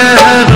जहर